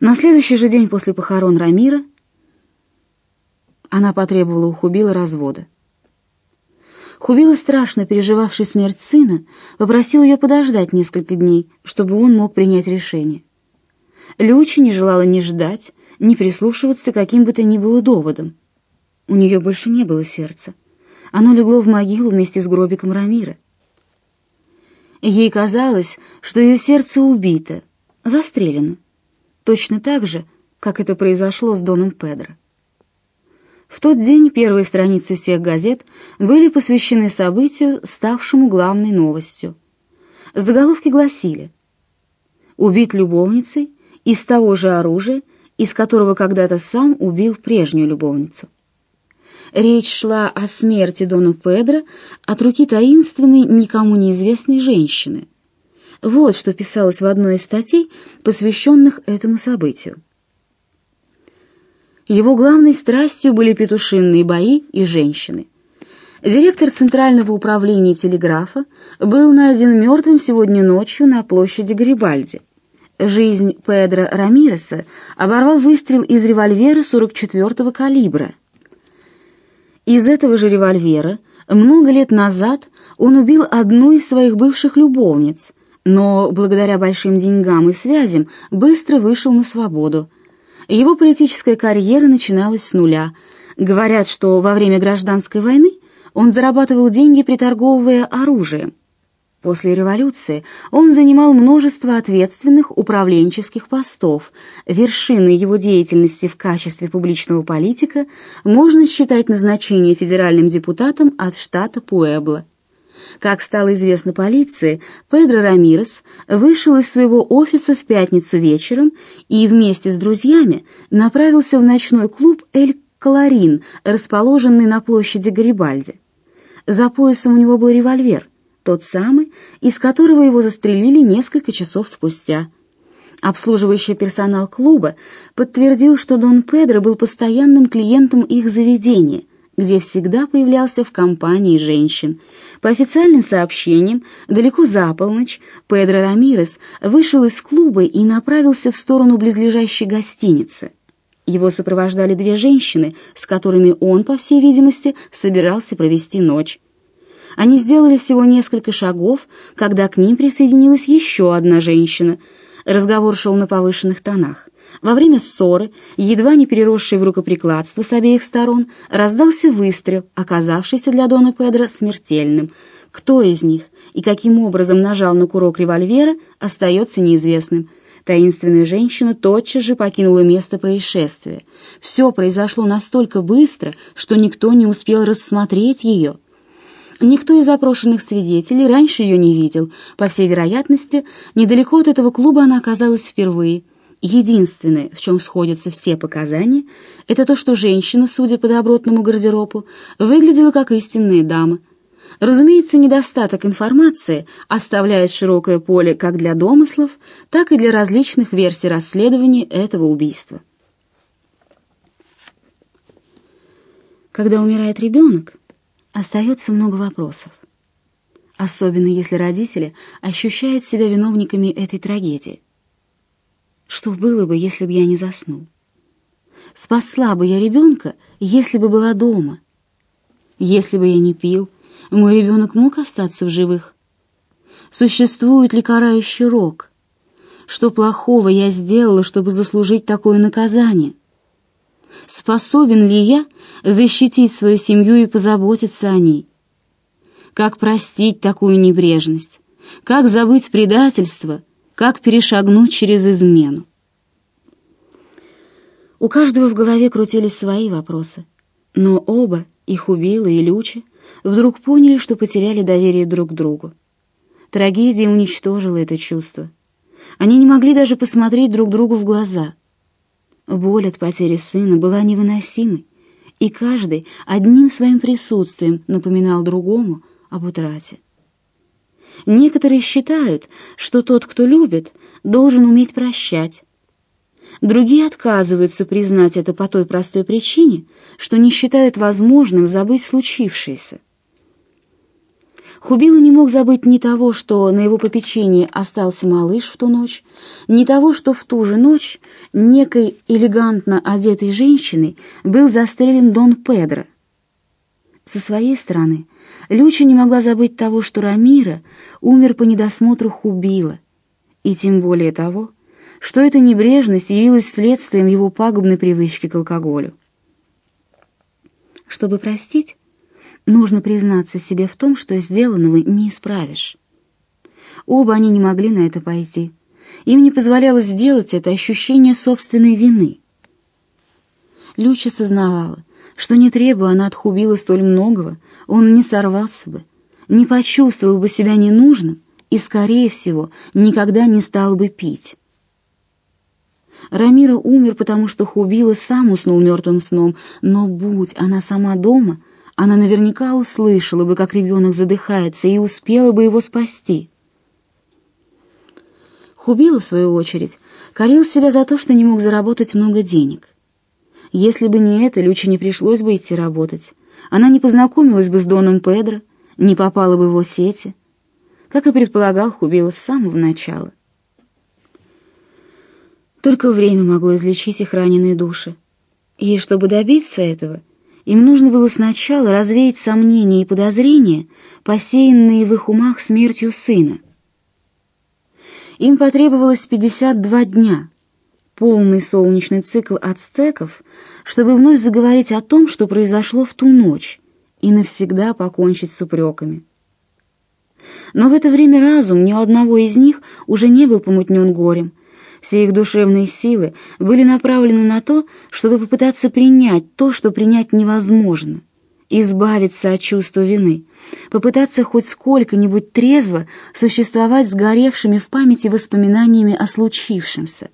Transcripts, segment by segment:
На следующий же день после похорон Рамира она потребовала у Хубила развода. Хубила, страшно переживавший смерть сына, попросил ее подождать несколько дней, чтобы он мог принять решение. Люча не желала ни ждать, ни прислушиваться к каким бы то ни было доводам. У нее больше не было сердца. Оно легло в могилу вместе с гробиком Рамира. Ей казалось, что ее сердце убито, застрелено, точно так же, как это произошло с Доном Педро. В тот день первые страницы всех газет были посвящены событию, ставшему главной новостью. Заголовки гласили «Убит любовницей из того же оружия, из которого когда-то сам убил прежнюю любовницу». Речь шла о смерти Дона Педро от руки таинственной, никому неизвестной женщины. Вот что писалось в одной из статей, посвященных этому событию. Его главной страстью были петушинные бои и женщины. Директор Центрального управления телеграфа был найден мертвым сегодня ночью на площади Гарибальди. Жизнь Педро Рамиреса оборвал выстрел из револьвера 44-го калибра – из этого же револьвера много лет назад он убил одну из своих бывших любовниц, но благодаря большим деньгам и связям быстро вышел на свободу. Его политическая карьера начиналась с нуля. Говорят, что во время гражданской войны он зарабатывал деньги, приторговывая оружием. После революции он занимал множество ответственных управленческих постов. Вершиной его деятельности в качестве публичного политика можно считать назначение федеральным депутатом от штата Пуэбло. Как стало известно полиции, Педро Рамирес вышел из своего офиса в пятницу вечером и вместе с друзьями направился в ночной клуб «Эль Колорин», расположенный на площади Гарибальди. За поясом у него был револьвер – тот самый, из которого его застрелили несколько часов спустя. Обслуживающий персонал клуба подтвердил, что Дон Педро был постоянным клиентом их заведения, где всегда появлялся в компании женщин. По официальным сообщениям, далеко за полночь Педро Рамирес вышел из клуба и направился в сторону близлежащей гостиницы. Его сопровождали две женщины, с которыми он, по всей видимости, собирался провести ночь. Они сделали всего несколько шагов, когда к ним присоединилась еще одна женщина. Разговор шел на повышенных тонах. Во время ссоры, едва не переросшей в рукоприкладство с обеих сторон, раздался выстрел, оказавшийся для Дона Педро смертельным. Кто из них и каким образом нажал на курок револьвера, остается неизвестным. Таинственная женщина тотчас же покинула место происшествия. Все произошло настолько быстро, что никто не успел рассмотреть ее. Никто из запрошенных свидетелей раньше ее не видел. По всей вероятности, недалеко от этого клуба она оказалась впервые. Единственное, в чем сходятся все показания, это то, что женщина, судя по добротному гардеробу, выглядела как истинная дама. Разумеется, недостаток информации оставляет широкое поле как для домыслов, так и для различных версий расследования этого убийства. Когда умирает ребенок, Остается много вопросов. Особенно если родители ощущают себя виновниками этой трагедии. Что было бы, если бы я не заснул? Спасла бы я ребенка, если бы была дома. Если бы я не пил, мой ребенок мог остаться в живых. Существует ли карающий рок? Что плохого я сделала, чтобы заслужить такое наказание? способен ли я защитить свою семью и позаботиться о ней? Как простить такую небрежность? Как забыть предательство? Как перешагнуть через измену? У каждого в голове крутились свои вопросы, но оба, их убила и Люча, вдруг поняли, что потеряли доверие друг к другу. Трагедия уничтожила это чувство. Они не могли даже посмотреть друг другу в глаза — Боль от потери сына была невыносимой, и каждый одним своим присутствием напоминал другому об утрате. Некоторые считают, что тот, кто любит, должен уметь прощать. Другие отказываются признать это по той простой причине, что не считают возможным забыть случившееся. Хубила не мог забыть ни того, что на его попечении остался малыш в ту ночь, ни того, что в ту же ночь некой элегантно одетой женщиной был застрелен Дон Педро. Со своей стороны, Люча не могла забыть того, что Рамира умер по недосмотру Хубила, и тем более того, что эта небрежность явилась следствием его пагубной привычки к алкоголю. Чтобы простить, нужно признаться себе в том, что сделанного не исправишь. Оба они не могли на это пойти. Им не позволяло сделать это ощущение собственной вины. Люча сознавала, что не требуя она от Хубила столь многого, он не сорвался бы, не почувствовал бы себя ненужным и, скорее всего, никогда не стал бы пить. Рамира умер, потому что Хубила сам уснул мертвым сном, но будь она сама дома, она наверняка услышала бы, как ребенок задыхается, и успела бы его спасти. Хубила, в свою очередь, корил себя за то, что не мог заработать много денег. Если бы не это, Люче не пришлось бы идти работать. Она не познакомилась бы с Доном Педро, не попала бы в его сети, как и предполагал Хубила с самого начала. Только время могло излечить их раненые души. И чтобы добиться этого, им нужно было сначала развеять сомнения и подозрения, посеянные в их умах смертью сына. Им потребовалось 52 дня, полный солнечный цикл ацтеков, чтобы вновь заговорить о том, что произошло в ту ночь, и навсегда покончить с упреками. Но в это время разум ни у одного из них уже не был помутнен горем, все их душевные силы были направлены на то, чтобы попытаться принять то, что принять невозможно, избавиться от чувства вины, попытаться хоть сколько-нибудь трезво существовать с горевшими в памяти воспоминаниями о случившемся.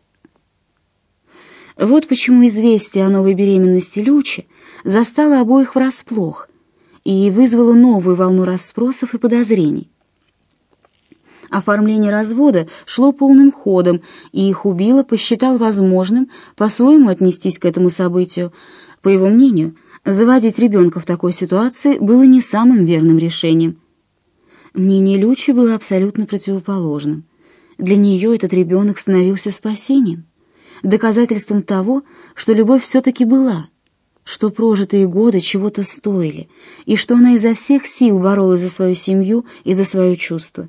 Вот почему известие о новой беременности Лючи застало обоих врасплох и вызвало новую волну расспросов и подозрений. Оформление развода шло полным ходом, и Хубила посчитал возможным по-своему отнестись к этому событию. По его мнению, заводить ребенка в такой ситуации было не самым верным решением. Мнение Лючи было абсолютно противоположным. Для нее этот ребенок становился спасением, доказательством того, что любовь все-таки была, что прожитые годы чего-то стоили, и что она изо всех сил боролась за свою семью и за свое чувство.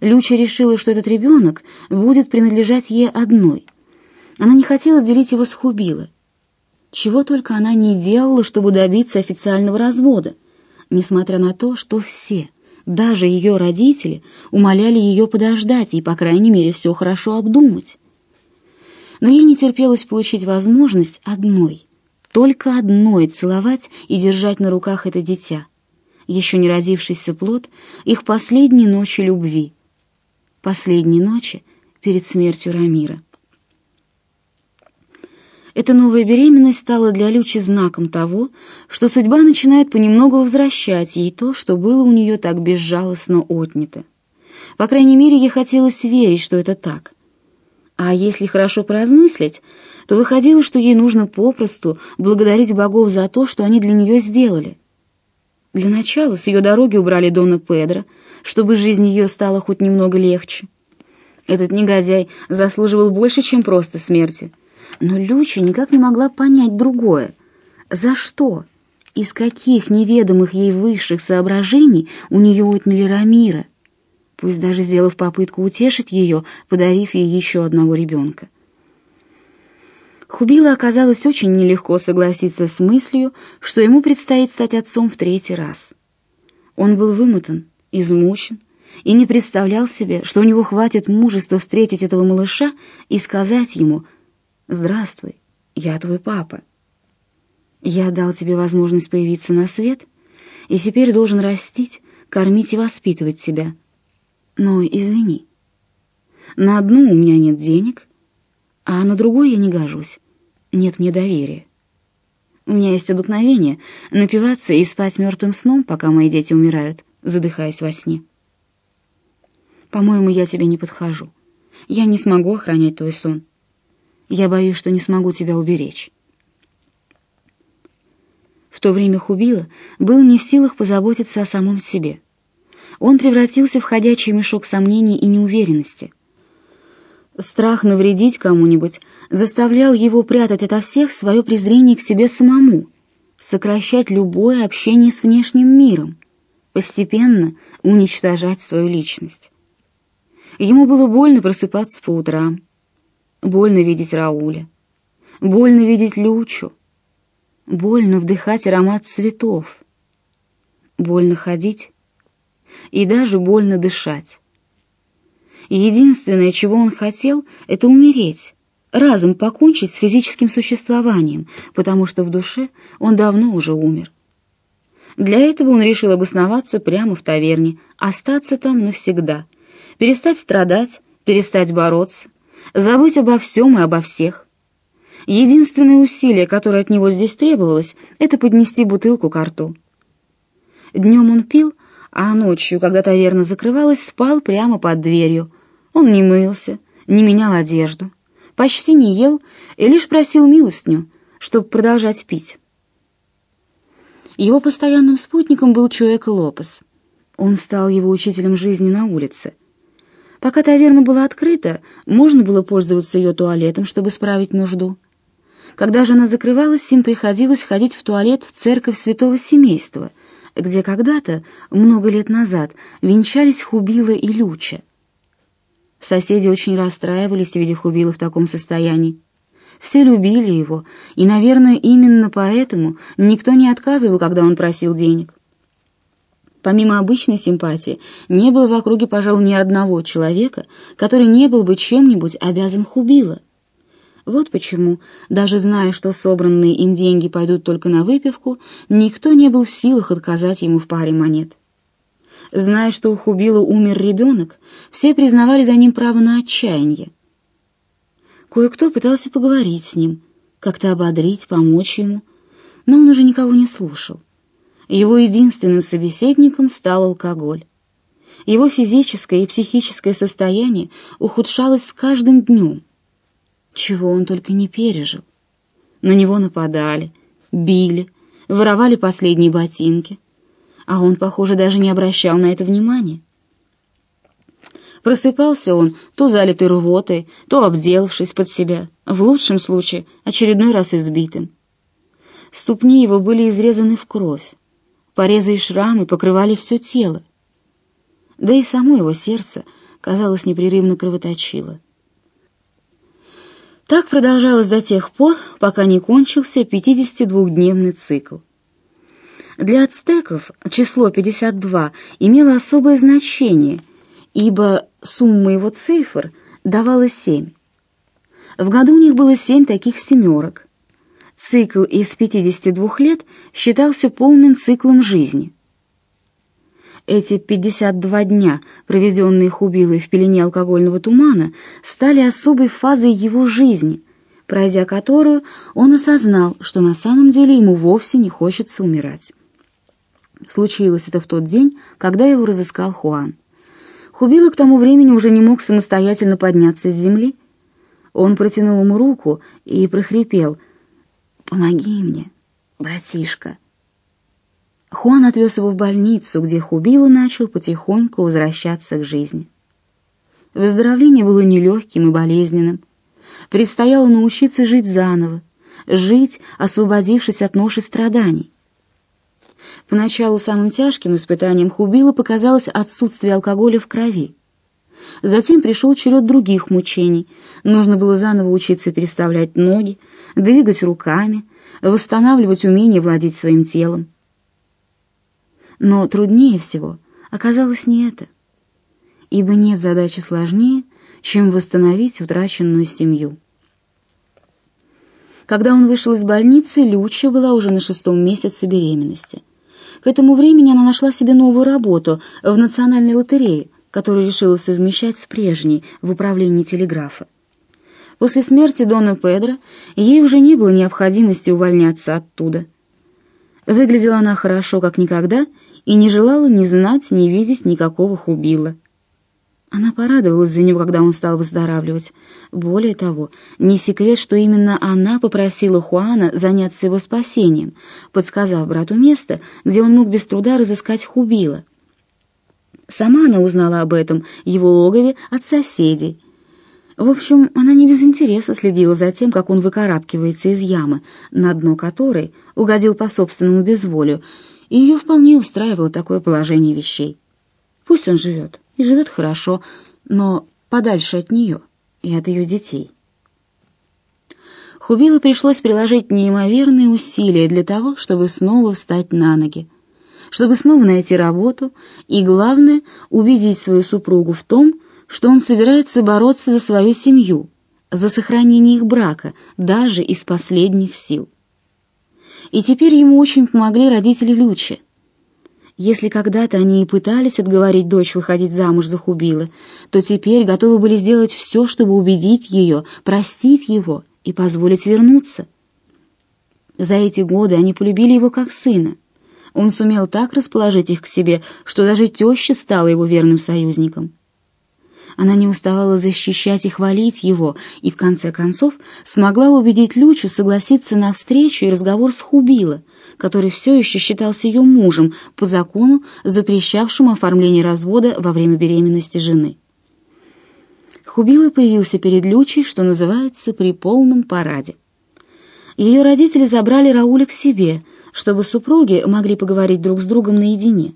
Люча решила, что этот ребенок будет принадлежать ей одной. Она не хотела делить его с Хубила. Чего только она не делала, чтобы добиться официального развода, несмотря на то, что все, даже ее родители, умоляли ее подождать и, по крайней мере, все хорошо обдумать. Но ей не терпелось получить возможность одной, только одной целовать и держать на руках это дитя, еще не родившийся плод их последней ночи любви — последней ночи перед смертью Рамира. Эта новая беременность стала для Лючи знаком того, что судьба начинает понемногу возвращать ей то, что было у нее так безжалостно отнято. По крайней мере, ей хотелось верить, что это так. А если хорошо поразмыслить, то выходило, что ей нужно попросту благодарить богов за то, что они для нее сделали. Для начала с ее дороги убрали Дона Педро — чтобы жизнь ее стала хоть немного легче. Этот негодяй заслуживал больше, чем просто смерти. Но Люча никак не могла понять другое. За что? Из каких неведомых ей высших соображений у нее отняли Рамира? Пусть даже сделав попытку утешить ее, подарив ей еще одного ребенка. Хубила оказалось очень нелегко согласиться с мыслью, что ему предстоит стать отцом в третий раз. Он был вымотан, измучен и не представлял себе, что у него хватит мужества встретить этого малыша и сказать ему «Здравствуй, я твой папа. Я дал тебе возможность появиться на свет и теперь должен растить, кормить и воспитывать тебя. Но извини, на одну у меня нет денег, а на другой я не гожусь, нет мне доверия. У меня есть обыкновение напиваться и спать мертвым сном, пока мои дети умирают» задыхаясь во сне. «По-моему, я тебе не подхожу. Я не смогу охранять твой сон. Я боюсь, что не смогу тебя уберечь». В то время Хубила был не в силах позаботиться о самом себе. Он превратился в ходячий мешок сомнений и неуверенности. Страх навредить кому-нибудь заставлял его прятать ото всех свое презрение к себе самому, сокращать любое общение с внешним миром, постепенно уничтожать свою личность. Ему было больно просыпаться по утрам, больно видеть Рауля, больно видеть Лючу, больно вдыхать аромат цветов, больно ходить и даже больно дышать. Единственное, чего он хотел, это умереть, разом покончить с физическим существованием, потому что в душе он давно уже умер. Для этого он решил обосноваться прямо в таверне, остаться там навсегда, перестать страдать, перестать бороться, забыть обо всем и обо всех. Единственное усилие, которое от него здесь требовалось, это поднести бутылку к рту. Днем он пил, а ночью, когда таверна закрывалась, спал прямо под дверью. Он не мылся, не менял одежду, почти не ел и лишь просил милостню, чтобы продолжать пить. Его постоянным спутником был Чуэка Лопес. Он стал его учителем жизни на улице. Пока таверна была открыта, можно было пользоваться ее туалетом, чтобы справить нужду. Когда же она закрывалась, им приходилось ходить в туалет в церковь святого семейства — где когда-то, много лет назад, венчались Хубила и Люча. Соседи очень расстраивались, видя Хубила в таком состоянии. Все любили его, и, наверное, именно поэтому никто не отказывал, когда он просил денег. Помимо обычной симпатии, не было в округе, пожалуй, ни одного человека, который не был бы чем-нибудь обязан Хубила — вот почему, даже зная, что собранные им деньги пойдут только на выпивку, никто не был в силах отказать ему в паре монет. Зная, что у Хубила умер ребенок, все признавали за ним право на отчаяние. Кое-кто пытался поговорить с ним, как-то ободрить, помочь ему, но он уже никого не слушал. Его единственным собеседником стал алкоголь. Его физическое и психическое состояние ухудшалось с каждым днем — чего он только не пережил. На него нападали, били, воровали последние ботинки, а он, похоже, даже не обращал на это внимания. Просыпался он то залитый рвотой, то обделавшись под себя, в лучшем случае очередной раз избитым. Ступни его были изрезаны в кровь, порезы и шрамы покрывали все тело. Да и само его сердце, казалось, непрерывно кровоточило. Так продолжалось до тех пор, пока не кончился 52-дневный цикл. Для ацтеков число 52 имело особое значение, ибо сумма его цифр давала 7. В году у них было 7 таких семерок. Цикл из 52 лет считался полным циклом жизни – эти 52 дня, проведенные Хубилой в пелене алкогольного тумана, стали особой фазой его жизни, пройдя которую он осознал, что на самом деле ему вовсе не хочется умирать. Случилось это в тот день, когда его разыскал Хуан. Хубила к тому времени уже не мог самостоятельно подняться с земли. Он протянул ему руку и прохрипел «Помоги мне, братишка». Хуан отвез его в больницу, где Хубила начал потихоньку возвращаться к жизни. Выздоровление было нелегким и болезненным. Предстояло научиться жить заново, жить, освободившись от ноши страданий. Поначалу самым тяжким испытанием Хубила показалось отсутствие алкоголя в крови. Затем пришел черед других мучений. Нужно было заново учиться переставлять ноги, двигать руками, восстанавливать умение владеть своим телом. Но труднее всего оказалось не это, ибо нет задачи сложнее, чем восстановить утраченную семью. Когда он вышел из больницы, Люча была уже на шестом месяце беременности. К этому времени она нашла себе новую работу в национальной лотерее, которую решила совмещать с прежней в управлении телеграфа. После смерти Дона Педро ей уже не было необходимости увольняться оттуда. Выглядела она хорошо, как никогда, и не желала ни знать, ни видеть никакого Хубила. Она порадовалась за него, когда он стал выздоравливать. Более того, не секрет, что именно она попросила Хуана заняться его спасением, подсказав брату место, где он мог без труда разыскать Хубила. Сама она узнала об этом, его логове, от соседей. В общем, она не без интереса следила за тем, как он выкарабкивается из ямы, на дно которой угодил по собственному безволию, и ее вполне устраивало такое положение вещей. Пусть он живет, и живет хорошо, но подальше от нее и от ее детей. Хубилу пришлось приложить неимоверные усилия для того, чтобы снова встать на ноги, чтобы снова найти работу и, главное, убедить свою супругу в том, что он собирается бороться за свою семью, за сохранение их брака, даже из последних сил. И теперь ему очень помогли родители Лючи. Если когда-то они и пытались отговорить дочь выходить замуж за Хубилы, то теперь готовы были сделать все, чтобы убедить ее, простить его и позволить вернуться. За эти годы они полюбили его как сына. Он сумел так расположить их к себе, что даже теща стала его верным союзником. Она не уставала защищать и хвалить его, и в конце концов смогла убедить Лючу согласиться на встречу и разговор с Хубила, который все еще считался ее мужем по закону, запрещавшему оформление развода во время беременности жены. Хубила появился перед Лючей, что называется, при полном параде. Ее родители забрали Рауля к себе, чтобы супруги могли поговорить друг с другом наедине.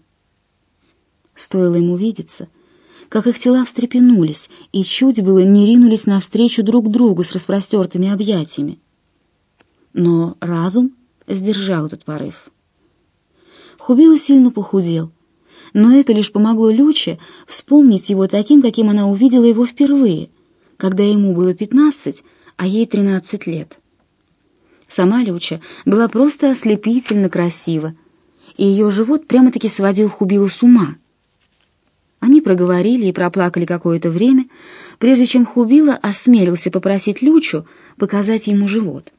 Стоило ему видеться, как их тела встрепенулись и чуть было не ринулись навстречу друг другу с распростертыми объятиями. Но разум сдержал этот порыв. Хубила сильно похудел, но это лишь помогло Люче вспомнить его таким, каким она увидела его впервые, когда ему было пятнадцать, а ей тринадцать лет. Сама Люча была просто ослепительно красива, и ее живот прямо-таки сводил Хубилу с ума. Они проговорили и проплакали какое-то время, прежде чем Хубила осмелился попросить Лючу показать ему живот.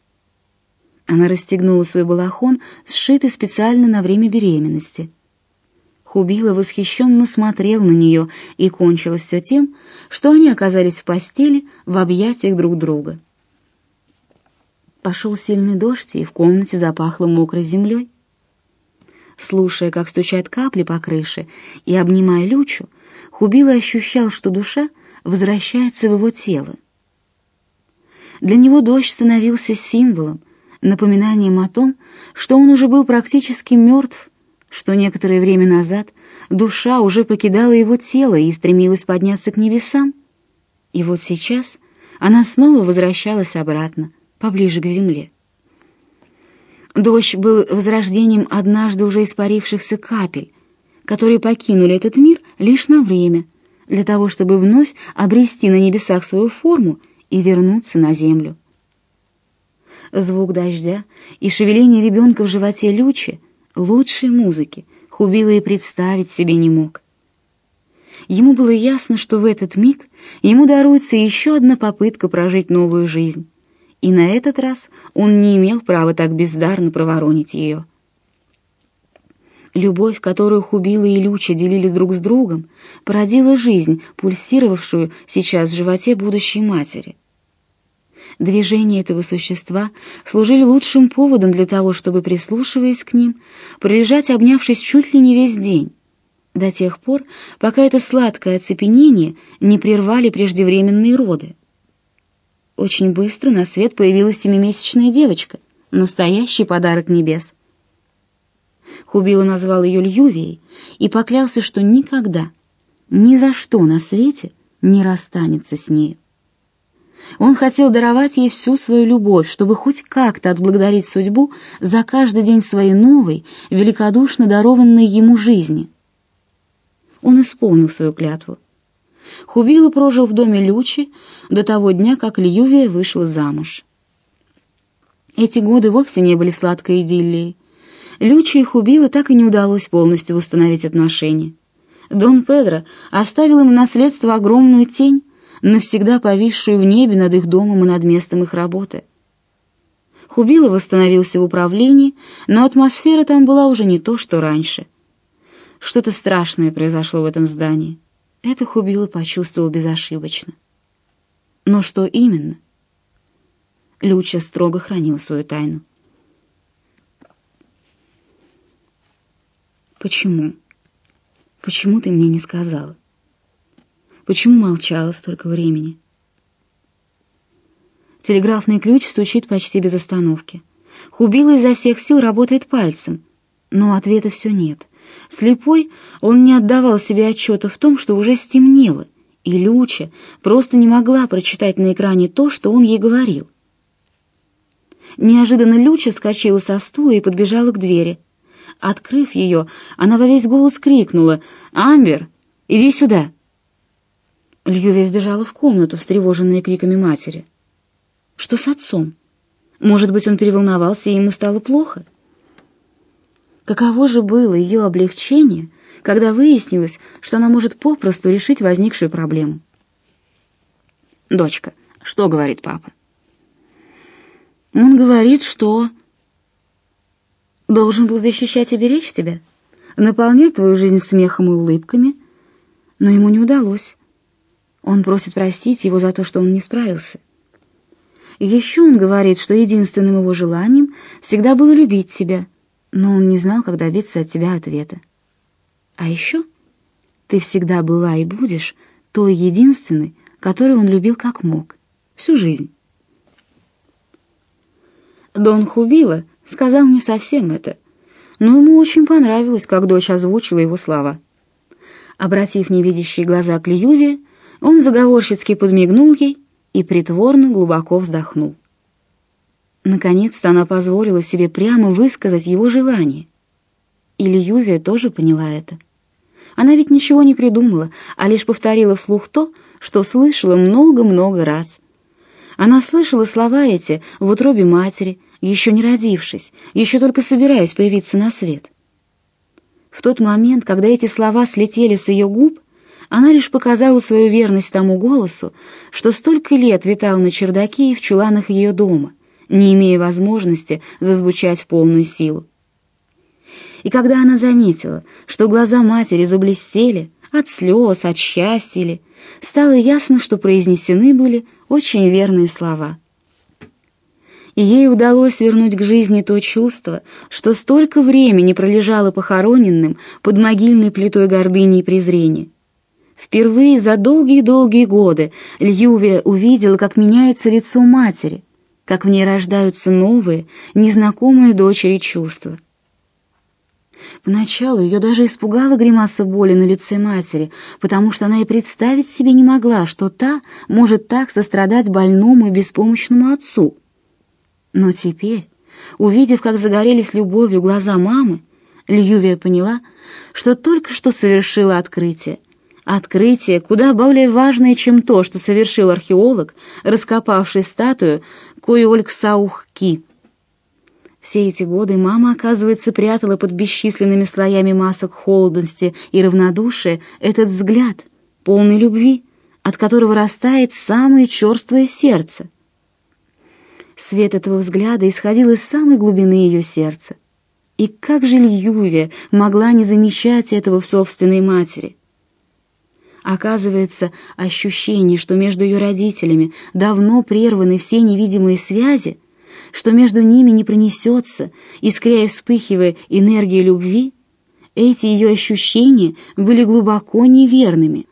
Она расстегнула свой балахон, сшитый специально на время беременности — Хубила восхищенно смотрел на нее, и кончилось все тем, что они оказались в постели в объятиях друг друга. Пошел сильный дождь, и в комнате запахло мокрой землей. Слушая, как стучат капли по крыше, и обнимая Лючу, Хубила ощущал, что душа возвращается в его тело. Для него дождь становился символом, напоминанием о том, что он уже был практически мертв что некоторое время назад душа уже покидала его тело и стремилась подняться к небесам. И вот сейчас она снова возвращалась обратно, поближе к земле. Дождь был возрождением однажды уже испарившихся капель, которые покинули этот мир лишь на время, для того, чтобы вновь обрести на небесах свою форму и вернуться на землю. Звук дождя и шевеление ребенка в животе Лючи Лучшей музыки Хубила и представить себе не мог. Ему было ясно, что в этот миг ему даруется еще одна попытка прожить новую жизнь, и на этот раз он не имел права так бездарно проворонить ее. Любовь, которую Хубила и Люча делили друг с другом, породила жизнь, пульсировавшую сейчас в животе будущей матери — Движения этого существа служили лучшим поводом для того, чтобы, прислушиваясь к ним, пролежать, обнявшись чуть ли не весь день, до тех пор, пока это сладкое оцепенение не прервали преждевременные роды. Очень быстро на свет появилась семимесячная девочка, настоящий подарок небес. Хубила назвал ее Льювией и поклялся, что никогда, ни за что на свете не расстанется с нею. Он хотел даровать ей всю свою любовь, чтобы хоть как-то отблагодарить судьбу за каждый день своей новой, великодушно дарованной ему жизни. Он исполнил свою клятву. Хубила прожил в доме Лючи до того дня, как Льювия вышла замуж. Эти годы вовсе не были сладкой идиллией. Лючи и Хубила так и не удалось полностью восстановить отношения. Дон Педро оставил им наследство огромную тень, навсегда повисшую в небе над их домом и над местом их работы. Хубилов восстановился в управлении, но атмосфера там была уже не то, что раньше. Что-то страшное произошло в этом здании. Это Хубилов почувствовал безошибочно. Но что именно? Люча строго хранила свою тайну. «Почему? Почему ты мне не сказала? Почему молчала столько времени? Телеграфный ключ стучит почти без остановки. Хубила изо всех сил работает пальцем, но ответа все нет. Слепой он не отдавал себе отчета в том, что уже стемнело, и Люча просто не могла прочитать на экране то, что он ей говорил. Неожиданно Люча вскочила со стула и подбежала к двери. Открыв ее, она во весь голос крикнула «Амбер, иди сюда!» Льюви вбежала в комнату, встревоженная криками матери. «Что с отцом? Может быть, он переволновался, и ему стало плохо?» Каково же было ее облегчение, когда выяснилось, что она может попросту решить возникшую проблему. «Дочка, что говорит папа?» «Он говорит, что...» «Должен был защищать и беречь тебя, наполнять твою жизнь смехом и улыбками, но ему не удалось. Он просит простить его за то, что он не справился. Еще он говорит, что единственным его желанием всегда было любить тебя, но он не знал, как добиться от тебя ответа. А еще ты всегда была и будешь той единственной, которую он любил как мог, всю жизнь. Дон Хубила сказал не совсем это, но ему очень понравилось, как дочь озвучила его слова. Обратив невидящие глаза к Льюве, он заговорщицки подмигнул ей и притворно глубоко вздохнул. Наконец-то она позволила себе прямо высказать его желание. И Льювия тоже поняла это. Она ведь ничего не придумала, а лишь повторила вслух то, что слышала много-много раз. Она слышала слова эти в утробе матери, еще не родившись, еще только собираясь появиться на свет. В тот момент, когда эти слова слетели с ее губ, она лишь показала свою верность тому голосу, что столько лет витал на чердаке и в чуланах ее дома, не имея возможности зазвучать в полную силу. И когда она заметила, что глаза матери заблестели от слез, от счастья ли, стало ясно, что произнесены были очень верные слова. И ей удалось вернуть к жизни то чувство, что столько времени пролежало похороненным под могильной плитой гордыни и презрения. Впервые за долгие-долгие годы Льювия увидела, как меняется лицо матери, как в ней рождаются новые, незнакомые дочери чувства. Поначалу ее даже испугала гримаса боли на лице матери, потому что она и представить себе не могла, что та может так сострадать больному и беспомощному отцу. Но теперь, увидев, как загорелись любовью глаза мамы, Льювия поняла, что только что совершила открытие. Открытие куда более важное, чем то, что совершил археолог, раскопавший статую Куйольксаухки. Все эти годы мама, оказывается, прятала под бесчисленными слоями масок холодности и равнодушия этот взгляд, полный любви, от которого растает самое черствое сердце. Свет этого взгляда исходил из самой глубины ее сердца. И как же Льювия могла не замечать этого в собственной матери? Оказывается, ощущение, что между ее родителями давно прерваны все невидимые связи, что между ними не пронесется, искряя вспыхивая энергия любви, эти ее ощущения были глубоко неверными.